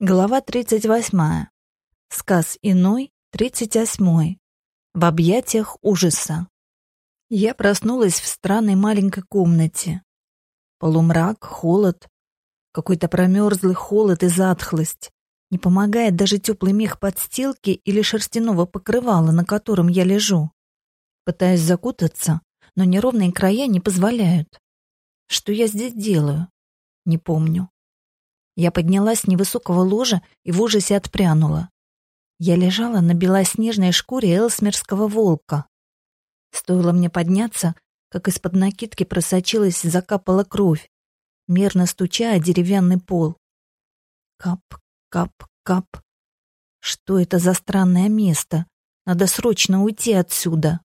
Глава 38. Сказ иной, 38. В объятиях ужаса. Я проснулась в странной маленькой комнате. Полумрак, холод, какой-то промерзлый холод и затхлость. Не помогает даже теплый мех подстилки или шерстяного покрывала, на котором я лежу. Пытаюсь закутаться, но неровные края не позволяют. Что я здесь делаю? Не помню. Я поднялась с невысокого ложа и в ужасе отпрянула. Я лежала на белоснежной шкуре элсмерского волка. Стоило мне подняться, как из-под накидки просочилась и закапала кровь, мерно стуча о деревянный пол. Кап, кап, кап. Что это за странное место? Надо срочно уйти отсюда.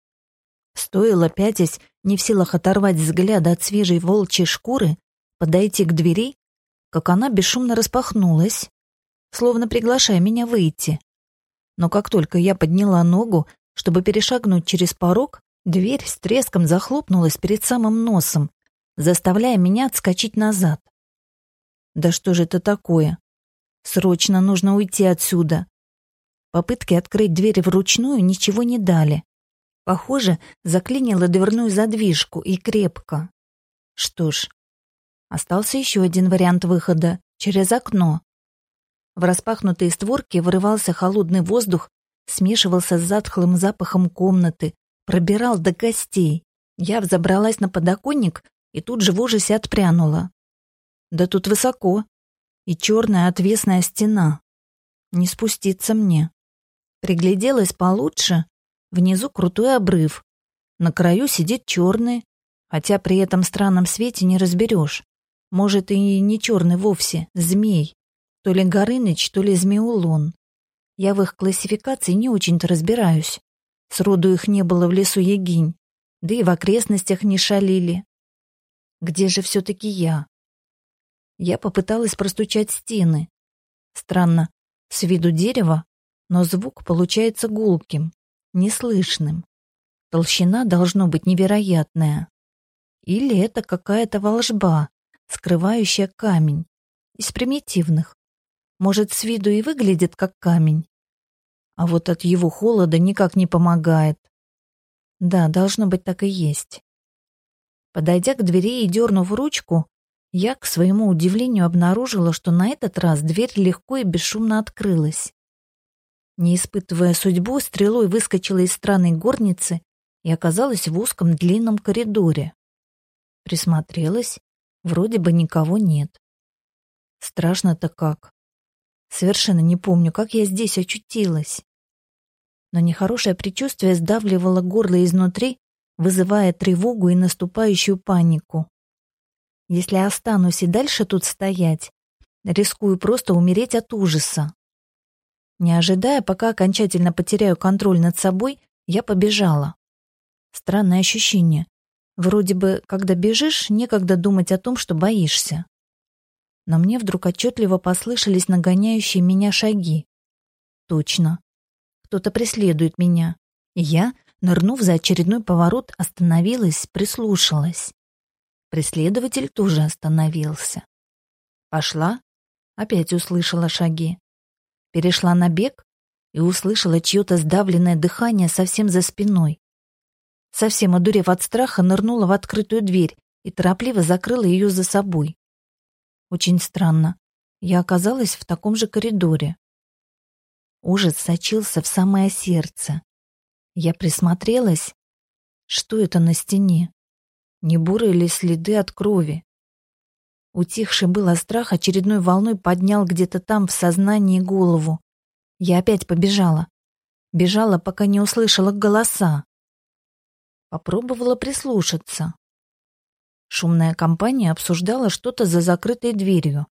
Стоило пятясь, не в силах оторвать взгляда от свежей волчьей шкуры, подойти к двери как она бесшумно распахнулась, словно приглашая меня выйти. Но как только я подняла ногу, чтобы перешагнуть через порог, дверь с треском захлопнулась перед самым носом, заставляя меня отскочить назад. Да что же это такое? Срочно нужно уйти отсюда. Попытки открыть дверь вручную ничего не дали. Похоже, заклинило дверную задвижку и крепко. Что ж, Остался еще один вариант выхода — через окно. В распахнутые створки вырывался холодный воздух, смешивался с затхлым запахом комнаты, пробирал до гостей. Я взобралась на подоконник и тут же в ужасе отпрянула. Да тут высоко. И черная отвесная стена. Не спуститься мне. Пригляделась получше. Внизу крутой обрыв. На краю сидит черный, хотя при этом странном свете не разберешь. Может, и не черный вовсе, змей. То ли Горыныч, то ли Змеулон. Я в их классификации не очень-то разбираюсь. Сроду их не было в лесу Егинь, да и в окрестностях не шалили. Где же все-таки я? Я попыталась простучать стены. Странно, с виду дерева, но звук получается гулким, неслышным. Толщина должно быть невероятная. Или это какая-то волжба, скрывающая камень. Из примитивных. Может, с виду и выглядит как камень. А вот от его холода никак не помогает. Да, должно быть так и есть. Подойдя к двери и дернув ручку, я, к своему удивлению, обнаружила, что на этот раз дверь легко и бесшумно открылась. Не испытывая судьбу, стрелой выскочила из странной горницы и оказалась в узком длинном коридоре. Присмотрелась Вроде бы никого нет. Страшно-то как. Совершенно не помню, как я здесь очутилась. Но нехорошее предчувствие сдавливало горло изнутри, вызывая тревогу и наступающую панику. Если останусь и дальше тут стоять, рискую просто умереть от ужаса. Не ожидая, пока окончательно потеряю контроль над собой, я побежала. Странное ощущение, Вроде бы, когда бежишь, некогда думать о том, что боишься. Но мне вдруг отчетливо послышались нагоняющие меня шаги. Точно. Кто-то преследует меня. И я, нырнув за очередной поворот, остановилась, прислушалась. Преследователь тоже остановился. Пошла, опять услышала шаги. Перешла на бег и услышала чье-то сдавленное дыхание совсем за спиной. Совсем одурев от страха, нырнула в открытую дверь и торопливо закрыла ее за собой. Очень странно. Я оказалась в таком же коридоре. Ужас сочился в самое сердце. Я присмотрелась. Что это на стене? Не бурые ли следы от крови? Утихший было страх очередной волной поднял где-то там в сознании голову. Я опять побежала. Бежала, пока не услышала голоса. Попробовала прислушаться. Шумная компания обсуждала что-то за закрытой дверью.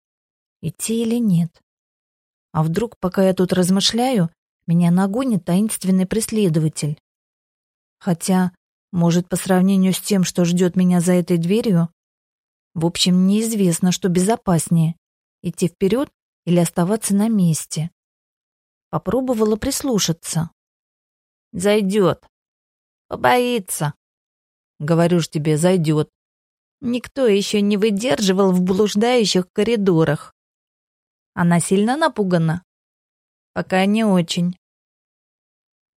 Идти или нет? А вдруг, пока я тут размышляю, меня нагонит таинственный преследователь? Хотя, может, по сравнению с тем, что ждет меня за этой дверью, в общем, неизвестно, что безопаснее — идти вперед или оставаться на месте. Попробовала прислушаться. «Зайдет», Побоится. Говорю ж тебе, зайдет. Никто еще не выдерживал в блуждающих коридорах. Она сильно напугана? Пока не очень.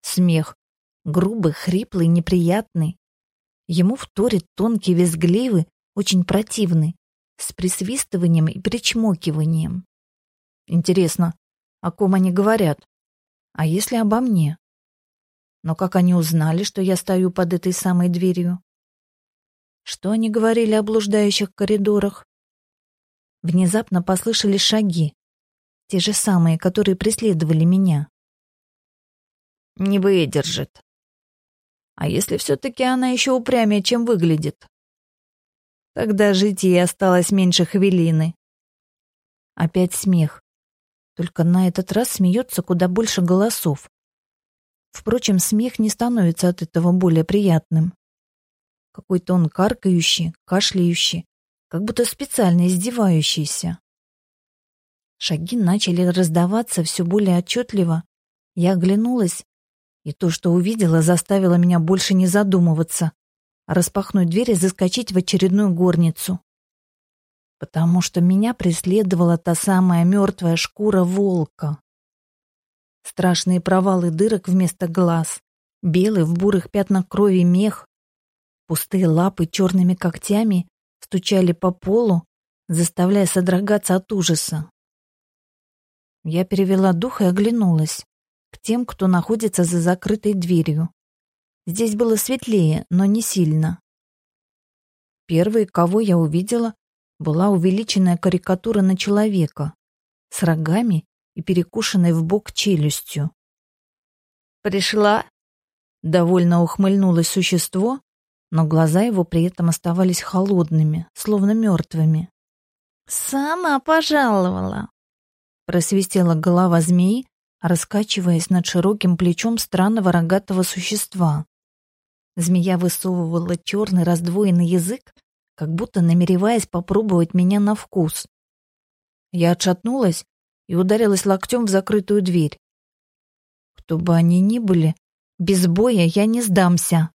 Смех. Грубый, хриплый, неприятный. Ему вторит тонкий, визгливый, очень противный, с присвистыванием и причмокиванием. Интересно, о ком они говорят? А если обо мне? Но как они узнали, что я стою под этой самой дверью? Что они говорили о блуждающих коридорах? Внезапно послышались шаги, те же самые, которые преследовали меня. Не выдержит. А если все-таки она еще упрямее, чем выглядит? Тогда жить ей осталось меньше хвилины. Опять смех. Только на этот раз смеется куда больше голосов. Впрочем, смех не становится от этого более приятным. Какой-то он каркающий, кашляющий, как будто специально издевающийся. Шаги начали раздаваться все более отчетливо. Я оглянулась, и то, что увидела, заставило меня больше не задумываться, а распахнуть дверь и заскочить в очередную горницу. Потому что меня преследовала та самая мертвая шкура волка. Страшные провалы дырок вместо глаз, белый в бурых пятнах крови мех, пустые лапы черными когтями стучали по полу, заставляя содрогаться от ужаса. Я перевела дух и оглянулась к тем, кто находится за закрытой дверью. Здесь было светлее, но не сильно. Первой, кого я увидела, была увеличенная карикатура на человека с рогами и перекушенной в бок челюстью. «Пришла?» — довольно ухмыльнулось существо, но глаза его при этом оставались холодными, словно мертвыми. «Сама пожаловала!» Просвистела голова змеи, раскачиваясь над широким плечом странного рогатого существа. Змея высовывала черный раздвоенный язык, как будто намереваясь попробовать меня на вкус. Я отшатнулась и ударилась локтем в закрытую дверь. Кто бы они ни были, без боя я не сдамся.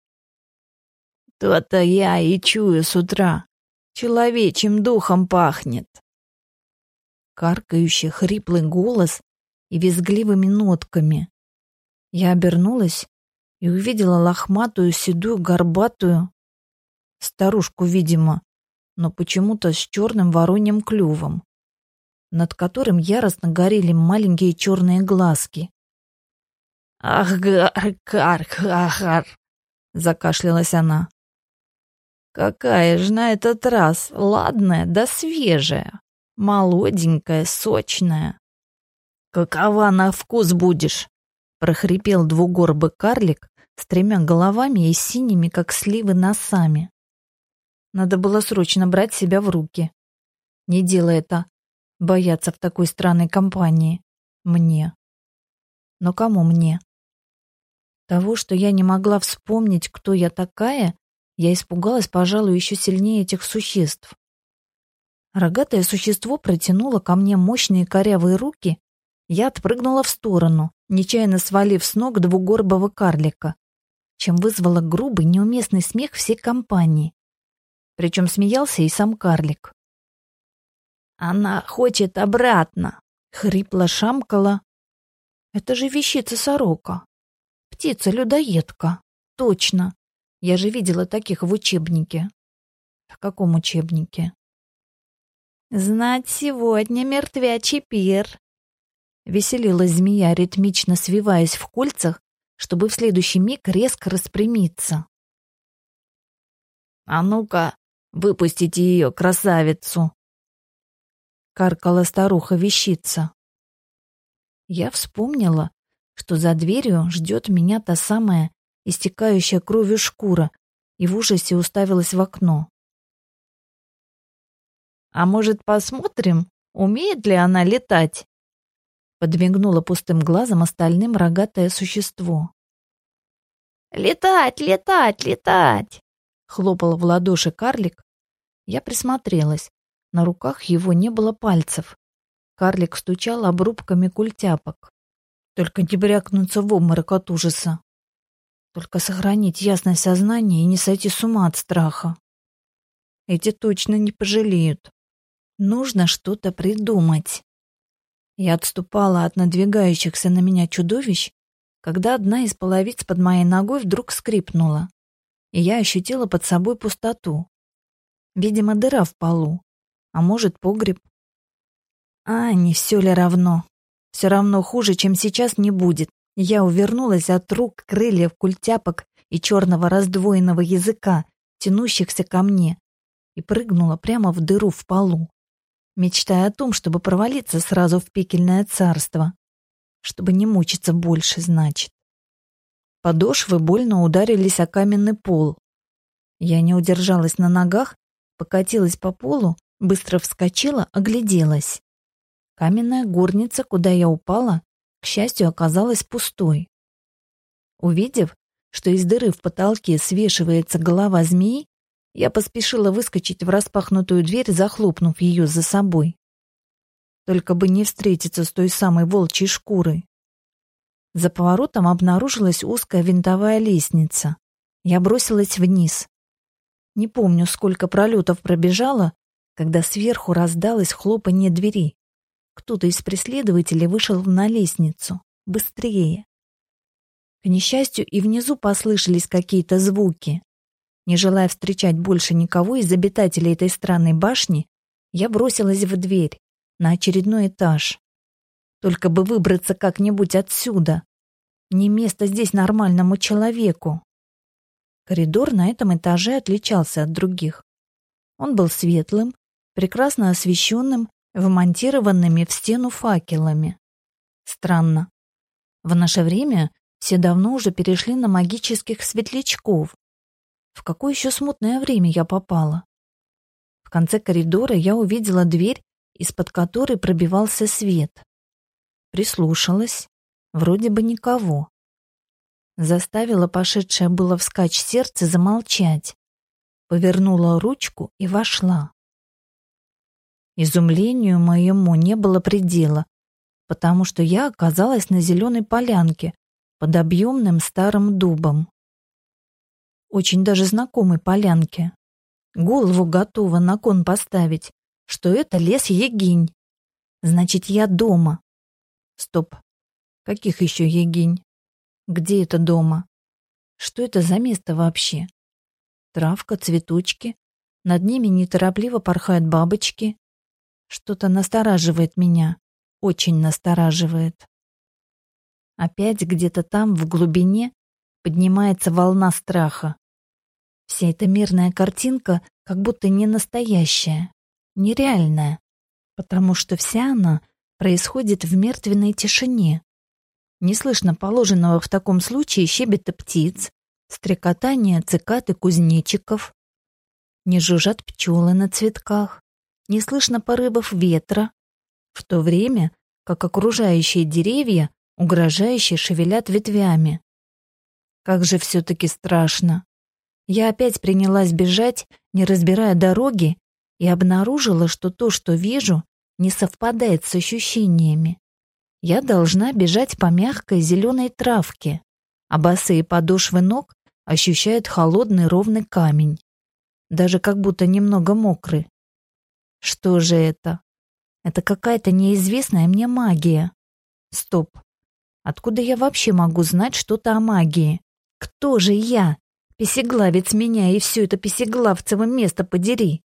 То-то я и чую с утра. Человечьим духом пахнет каркающий хриплый голос и визгливыми нотками. Я обернулась и увидела лохматую, седую, горбатую старушку, видимо, но почему-то с черным вороньим клювом, над которым яростно горели маленькие черные глазки. «Ах, гар, кар, хахар!» — закашлялась она. «Какая же на этот раз ладная да свежая!» молоденькая, сочная. «Какова на вкус будешь?» — прохрипел двугорбый карлик с тремя головами и синими, как сливы, носами. Надо было срочно брать себя в руки. Не делай это. Бояться в такой странной компании. Мне. Но кому мне? Того, что я не могла вспомнить, кто я такая, я испугалась, пожалуй, еще сильнее этих существ. Рогатое существо протянуло ко мне мощные корявые руки. Я отпрыгнула в сторону, нечаянно свалив с ног двугорбого карлика, чем вызвала грубый, неуместный смех всей компании. Причем смеялся и сам карлик. «Она хочет обратно!» — хрипло шамкала. «Это же вещица сорока. Птица-людоедка. Точно. Я же видела таких в учебнике». «В каком учебнике?» «Знать сегодня мертвячий пир!» Веселилась змея, ритмично свиваясь в кольцах, чтобы в следующий миг резко распрямиться. «А ну-ка, выпустите ее, красавицу!» Каркала старуха-вещица. Я вспомнила, что за дверью ждет меня та самая истекающая кровью шкура, и в ужасе уставилась в окно. А может, посмотрим, умеет ли она летать?» Подмигнуло пустым глазом остальным рогатое существо. «Летать, летать, летать!» Хлопал в ладоши карлик. Я присмотрелась. На руках его не было пальцев. Карлик стучал обрубками культяпок. Только не брякнуться в обморок от ужаса. Только сохранить ясное сознание и не сойти с ума от страха. Эти точно не пожалеют. Нужно что-то придумать. Я отступала от надвигающихся на меня чудовищ, когда одна из половиц под моей ногой вдруг скрипнула, и я ощутила под собой пустоту. Видимо, дыра в полу, а может, погреб. А, не все ли равно? Все равно хуже, чем сейчас, не будет. Я увернулась от рук, крыльев, культяпок и черного раздвоенного языка, тянущихся ко мне, и прыгнула прямо в дыру в полу, мечтая о том, чтобы провалиться сразу в пекельное царство, чтобы не мучиться больше, значит. Подошвы больно ударились о каменный пол. Я не удержалась на ногах, покатилась по полу, быстро вскочила, огляделась. Каменная горница, куда я упала, к счастью, оказалась пустой. Увидев, что из дыры в потолке свешивается голова змеи, я поспешила выскочить в распахнутую дверь, захлопнув ее за собой. Только бы не встретиться с той самой волчьей шкурой. За поворотом обнаружилась узкая винтовая лестница. Я бросилась вниз. Не помню, сколько пролетов пробежала, когда сверху раздалось хлопанье двери. Кто-то из преследователей вышел на лестницу. Быстрее. К несчастью, и внизу послышались какие-то звуки. Не желая встречать больше никого из обитателей этой странной башни, я бросилась в дверь, на очередной этаж. Только бы выбраться как-нибудь отсюда. Не место здесь нормальному человеку. Коридор на этом этаже отличался от других. Он был светлым, прекрасно освещенным вмонтированными в стену факелами. Странно. В наше время все давно уже перешли на магических светлячков. В какое еще смутное время я попала? В конце коридора я увидела дверь, из-под которой пробивался свет. Прислушалась. Вроде бы никого. Заставила пошедшее было вскачь сердце замолчать. Повернула ручку и вошла. Изумлению моему не было предела, потому что я оказалась на зеленой полянке под объемным старым дубом. Очень даже знакомой полянке. Голову готова на кон поставить, что это лес Егинь. Значит, я дома. Стоп. Каких еще Егинь? Где это дома? Что это за место вообще? Травка, цветочки. Над ними неторопливо порхают бабочки. Что-то настораживает меня, очень настораживает. Опять где-то там, в глубине, поднимается волна страха. Вся эта мирная картинка как будто не настоящая, нереальная, потому что вся она происходит в мертвенной тишине. Не слышно положенного в таком случае щебета птиц, стрекотания цикад и кузнечиков. Не жужжат пчелы на цветках, не слышно порывов ветра, в то время как окружающие деревья угрожающе шевелят ветвями. Как же все-таки страшно. Я опять принялась бежать, не разбирая дороги, и обнаружила, что то, что вижу, не совпадает с ощущениями. Я должна бежать по мягкой зеленой травке, а босые подошвы ног ощущают холодный ровный камень, даже как будто немного мокрый. Что же это? Это какая-то неизвестная мне магия. Стоп. Откуда я вообще могу знать что-то о магии? Кто же я? Песеглавец меня и все это песеглавцево место подери.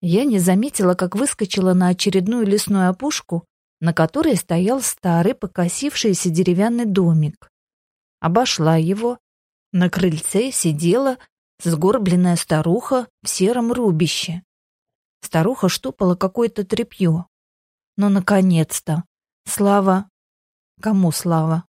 Я не заметила, как выскочила на очередную лесную опушку, на которой стоял старый покосившийся деревянный домик. Обошла его. На крыльце сидела сгорбленная старуха в сером рубище. Старуха штопала какое-то тряпье. Но, наконец-то! Слава... Кому слава?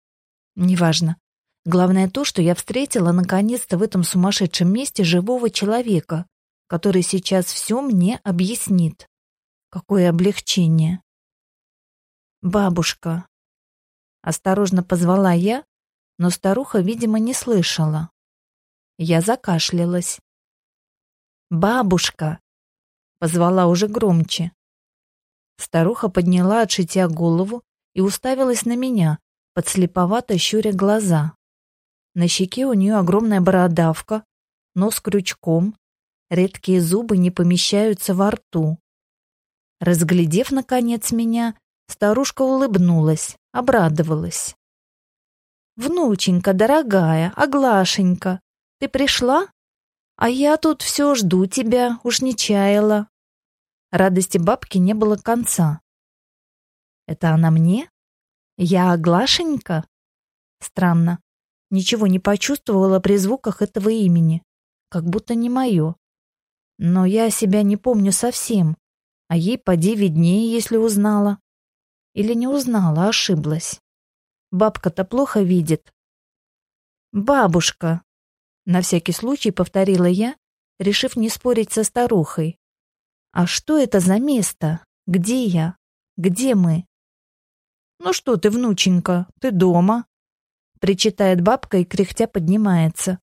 Неважно. Главное то, что я встретила наконец-то в этом сумасшедшем месте живого человека, который сейчас все мне объяснит. Какое облегчение. «Бабушка!» Осторожно позвала я, но старуха, видимо, не слышала. Я закашлялась. «Бабушка!» Позвала уже громче. Старуха подняла от шитья голову и уставилась на меня, подслеповато щуря глаза. На щеке у нее огромная бородавка, нос крючком, редкие зубы не помещаются во рту. Разглядев, наконец, меня, Старушка улыбнулась, обрадовалась. «Внученька, дорогая, Аглашенька, ты пришла? А я тут все жду тебя, уж не чаяла». Радости бабки не было конца. «Это она мне? Я Аглашенька?» Странно. Ничего не почувствовала при звуках этого имени. Как будто не мое. Но я себя не помню совсем. А ей поди виднее, если узнала. Или не узнала, ошиблась. Бабка-то плохо видит. «Бабушка!» На всякий случай повторила я, решив не спорить со старухой. «А что это за место? Где я? Где мы?» «Ну что ты, внученька, ты дома?» Причитает бабка и кряхтя поднимается.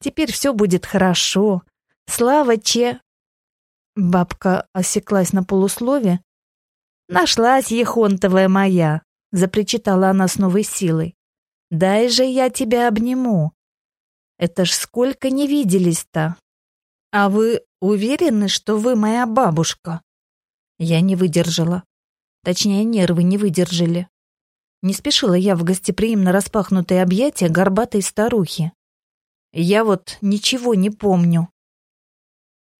«Теперь все будет хорошо. Слава че...» Бабка осеклась на полуслове. «Нашлась ехонтовая моя!» — запричитала она с новой силой. «Дай же я тебя обниму. Это ж сколько не виделись-то. А вы уверены, что вы моя бабушка?» Я не выдержала. Точнее, нервы не выдержали. Не спешила я в гостеприимно распахнутые объятия горбатой старухи. Я вот ничего не помню.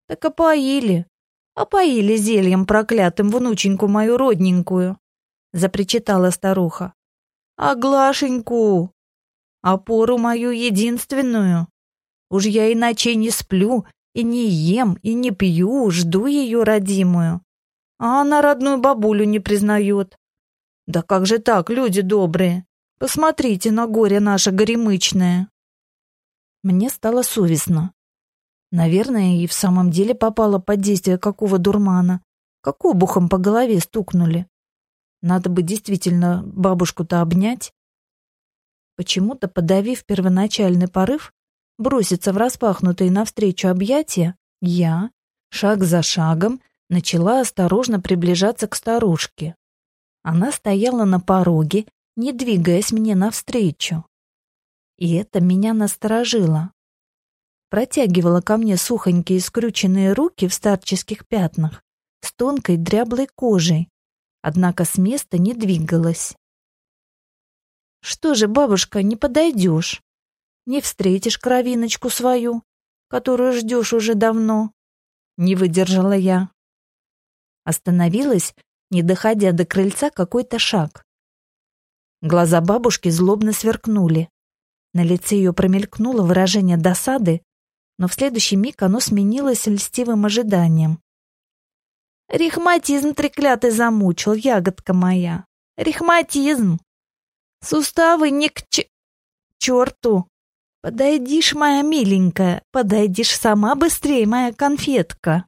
Так опоили. Опоили зельем проклятым внученьку мою родненькую, запричитала старуха. А Глашеньку, опору мою единственную. Уж я иначе не сплю, и не ем, и не пью, жду ее родимую. А она родную бабулю не признает. Да как же так, люди добрые? Посмотрите на горе наше горемычное. Мне стало совестно. Наверное, и в самом деле попала под действие какого дурмана. Как обухом по голове стукнули. Надо бы действительно бабушку-то обнять. Почему-то, подавив первоначальный порыв, броситься в распахнутые навстречу объятия, я, шаг за шагом, начала осторожно приближаться к старушке. Она стояла на пороге, не двигаясь мне навстречу. И это меня насторожило. Протягивала ко мне сухонькие скрюченные руки в старческих пятнах с тонкой дряблой кожей, однако с места не двигалась. «Что же, бабушка, не подойдешь? Не встретишь кровиночку свою, которую ждешь уже давно?» Не выдержала я. Остановилась не доходя до крыльца какой-то шаг. Глаза бабушки злобно сверкнули. На лице ее промелькнуло выражение досады, но в следующий миг оно сменилось льстивым ожиданием. «Рихматизм треклятый замучил, ягодка моя! Рихматизм! Суставы не к ч... черту! Подойдишь, моя миленькая, подойдишь сама быстрее, моя конфетка!»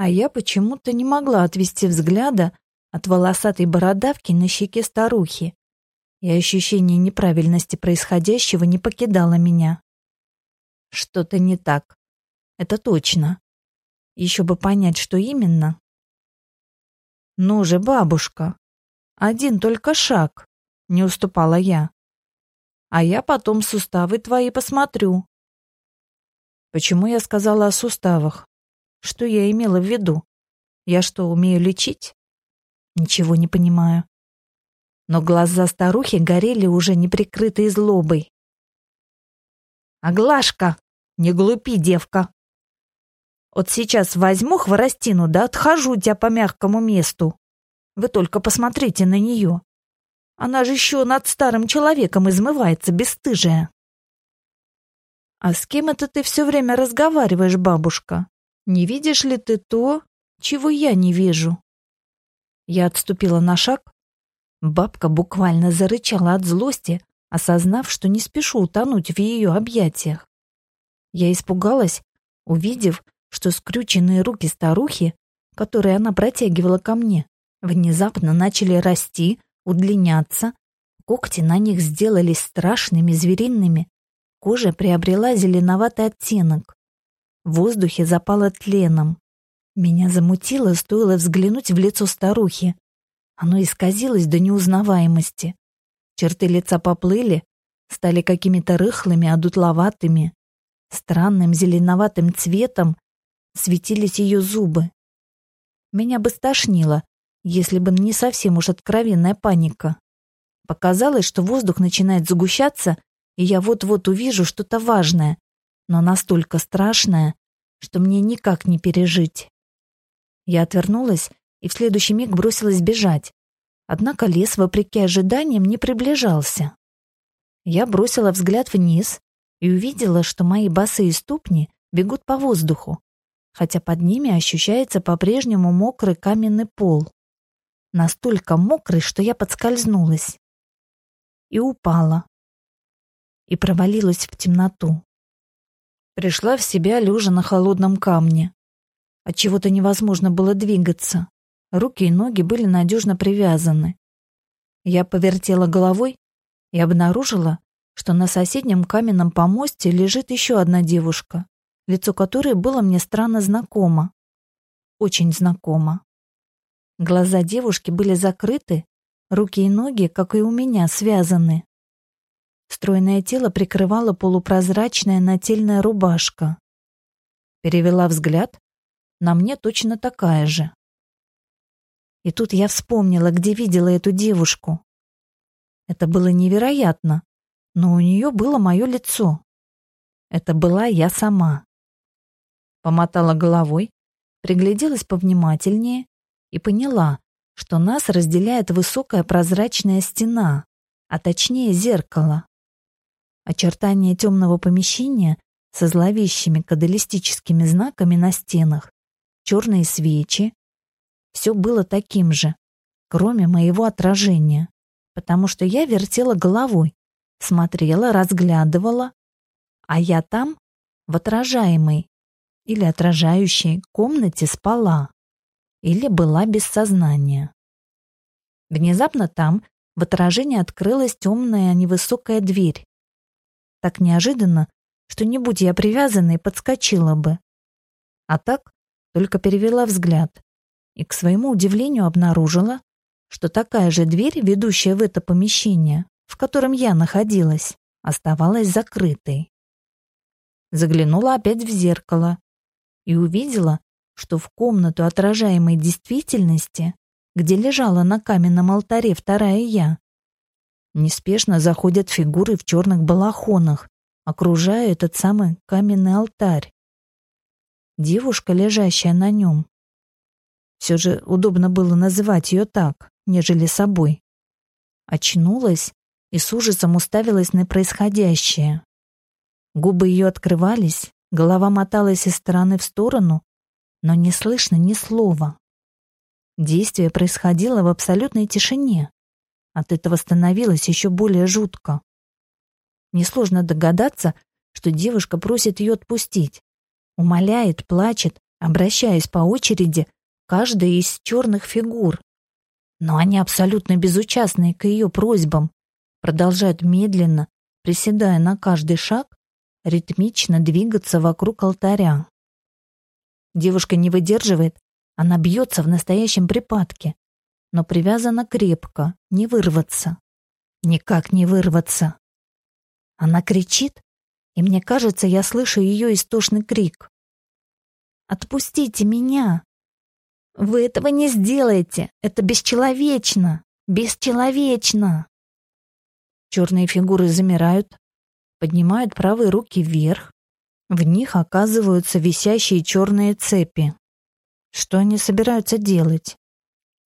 а я почему-то не могла отвести взгляда от волосатой бородавки на щеке старухи, и ощущение неправильности происходящего не покидало меня. Что-то не так. Это точно. Еще бы понять, что именно. Ну же, бабушка, один только шаг, не уступала я. А я потом суставы твои посмотрю. Почему я сказала о суставах? Что я имела в виду? Я что, умею лечить? Ничего не понимаю. Но глаза старухи горели уже неприкрытой злобой. «Аглашка, не глупи, девка. Вот сейчас возьму хворостину, да отхожу тебя по мягкому месту. Вы только посмотрите на нее. Она же еще над старым человеком измывается, бесстыжая». «А с кем это ты все время разговариваешь, бабушка?» Не видишь ли ты то, чего я не вижу? Я отступила на шаг. Бабка буквально зарычала от злости, осознав, что не спешу утонуть в ее объятиях. Я испугалась, увидев, что скрюченные руки старухи, которые она протягивала ко мне, внезапно начали расти, удлиняться, когти на них сделались страшными звериными, кожа приобрела зеленоватый оттенок. В воздухе запало тленом. Меня замутило, стоило взглянуть в лицо старухи. Оно исказилось до неузнаваемости. Черты лица поплыли, стали какими-то рыхлыми, одутловатыми. Странным зеленоватым цветом светились ее зубы. Меня бы стошнило, если бы не совсем уж откровенная паника. Показалось, что воздух начинает загущаться, и я вот-вот увижу что-то важное, но настолько страшное, что мне никак не пережить. Я отвернулась и в следующий миг бросилась бежать. Однако лес, вопреки ожиданиям, не приближался. Я бросила взгляд вниз и увидела, что мои босые ступни бегут по воздуху, хотя под ними ощущается по-прежнему мокрый каменный пол. Настолько мокрый, что я подскользнулась. И упала. И провалилась в темноту. Пришла в себя, лежа на холодном камне. От чего то невозможно было двигаться. Руки и ноги были надежно привязаны. Я повертела головой и обнаружила, что на соседнем каменном помосте лежит еще одна девушка, лицо которой было мне странно знакомо. Очень знакомо. Глаза девушки были закрыты, руки и ноги, как и у меня, связаны. Стройное тело прикрывала полупрозрачная нательная рубашка. Перевела взгляд, на мне точно такая же. И тут я вспомнила, где видела эту девушку. Это было невероятно, но у нее было мое лицо. Это была я сама. Помотала головой, пригляделась повнимательнее и поняла, что нас разделяет высокая прозрачная стена, а точнее зеркало. Очертания темного помещения со зловещими кадалистическими знаками на стенах, черные свечи. Все было таким же, кроме моего отражения, потому что я вертела головой, смотрела, разглядывала, а я там, в отражаемой или отражающей комнате спала или была без сознания. Внезапно там в отражении открылась темная невысокая дверь. Так неожиданно, что не будь я привязанной, подскочила бы. А так только перевела взгляд и, к своему удивлению, обнаружила, что такая же дверь, ведущая в это помещение, в котором я находилась, оставалась закрытой. Заглянула опять в зеркало и увидела, что в комнату отражаемой действительности, где лежала на каменном алтаре вторая я, неспешно заходят фигуры в черных балахонах, окружая этот самый каменный алтарь. Девушка, лежащая на нем. Все же удобно было называть ее так, нежели собой. Очнулась и с ужасом уставилась на происходящее. Губы ее открывались, голова моталась из стороны в сторону, но не слышно ни слова. Действие происходило в абсолютной тишине. От этого становилось еще более жутко. Несложно догадаться, что девушка просит ее отпустить. Умоляет, плачет, обращаясь по очереди каждой из черных фигур. Но они абсолютно безучастны к ее просьбам, продолжают медленно, приседая на каждый шаг, ритмично двигаться вокруг алтаря. Девушка не выдерживает, она бьется в настоящем припадке, но привязана крепко, не вырваться. Никак не вырваться. Она кричит, и мне кажется, я слышу ее истошный крик. «Отпустите меня!» «Вы этого не сделаете! Это бесчеловечно! Бесчеловечно!» Черные фигуры замирают, поднимают правые руки вверх, в них оказываются висящие черные цепи. Что они собираются делать?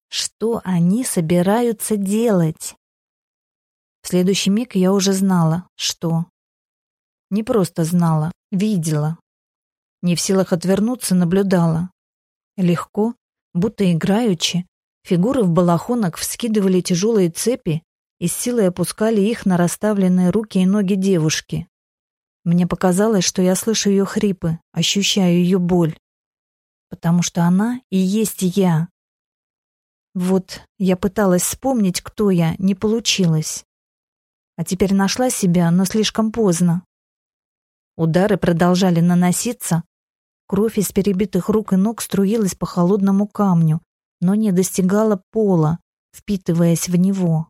Что они собираются делать? В следующий миг я уже знала, что. Не просто знала, видела. Не в силах отвернуться, наблюдала. Легко, будто играючи, фигуры в балахонах вскидывали тяжелые цепи и с силой опускали их на расставленные руки и ноги девушки. Мне показалось, что я слышу ее хрипы, ощущаю ее боль. Потому что она и есть я. Вот я пыталась вспомнить, кто я, не получилось. А теперь нашла себя, но слишком поздно. Удары продолжали наноситься. Кровь из перебитых рук и ног струилась по холодному камню, но не достигала пола, впитываясь в него.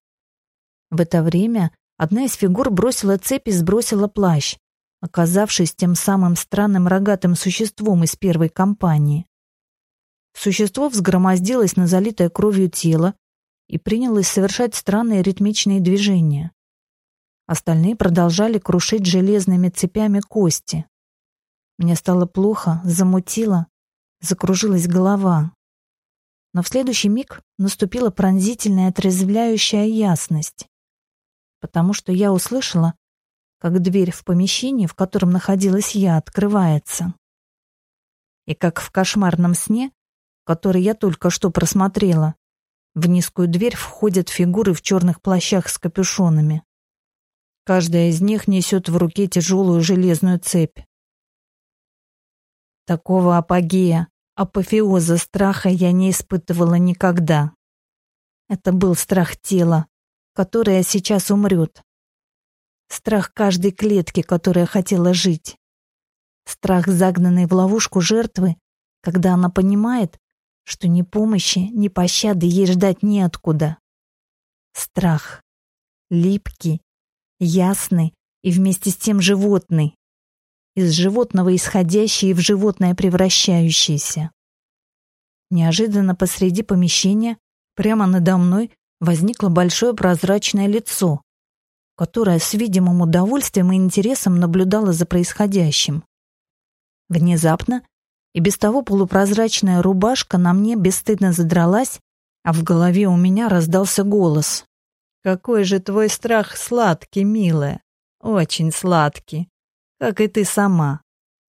В это время одна из фигур бросила цепь и сбросила плащ оказавшись тем самым странным рогатым существом из первой компании. Существо взгромоздилось на залитое кровью тело и принялось совершать странные ритмичные движения. Остальные продолжали крушить железными цепями кости. Мне стало плохо, замутило, закружилась голова. Но в следующий миг наступила пронзительная отрезвляющая ясность, потому что я услышала, как дверь в помещении, в котором находилась я, открывается. И как в кошмарном сне, который я только что просмотрела, в низкую дверь входят фигуры в черных плащах с капюшонами. Каждая из них несет в руке тяжелую железную цепь. Такого апогея, апофеоза страха я не испытывала никогда. Это был страх тела, которое сейчас умрет. Страх каждой клетки, которая хотела жить. Страх, загнанной в ловушку жертвы, когда она понимает, что ни помощи, ни пощады ей ждать неоткуда. Страх. Липкий, ясный и вместе с тем животный из животного исходящее и в животное превращающееся. Неожиданно посреди помещения, прямо надо мной, возникло большое прозрачное лицо, которое с видимым удовольствием и интересом наблюдало за происходящим. Внезапно и без того полупрозрачная рубашка на мне бесстыдно задралась, а в голове у меня раздался голос. «Какой же твой страх сладкий, милая! Очень сладкий! как и ты сама.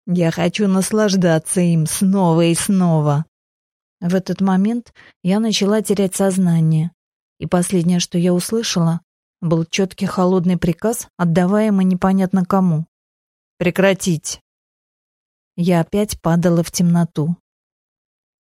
Я хочу наслаждаться им снова и снова. В этот момент я начала терять сознание, и последнее, что я услышала, был четкий холодный приказ, отдаваемый непонятно кому. «Прекратить!» Я опять падала в темноту.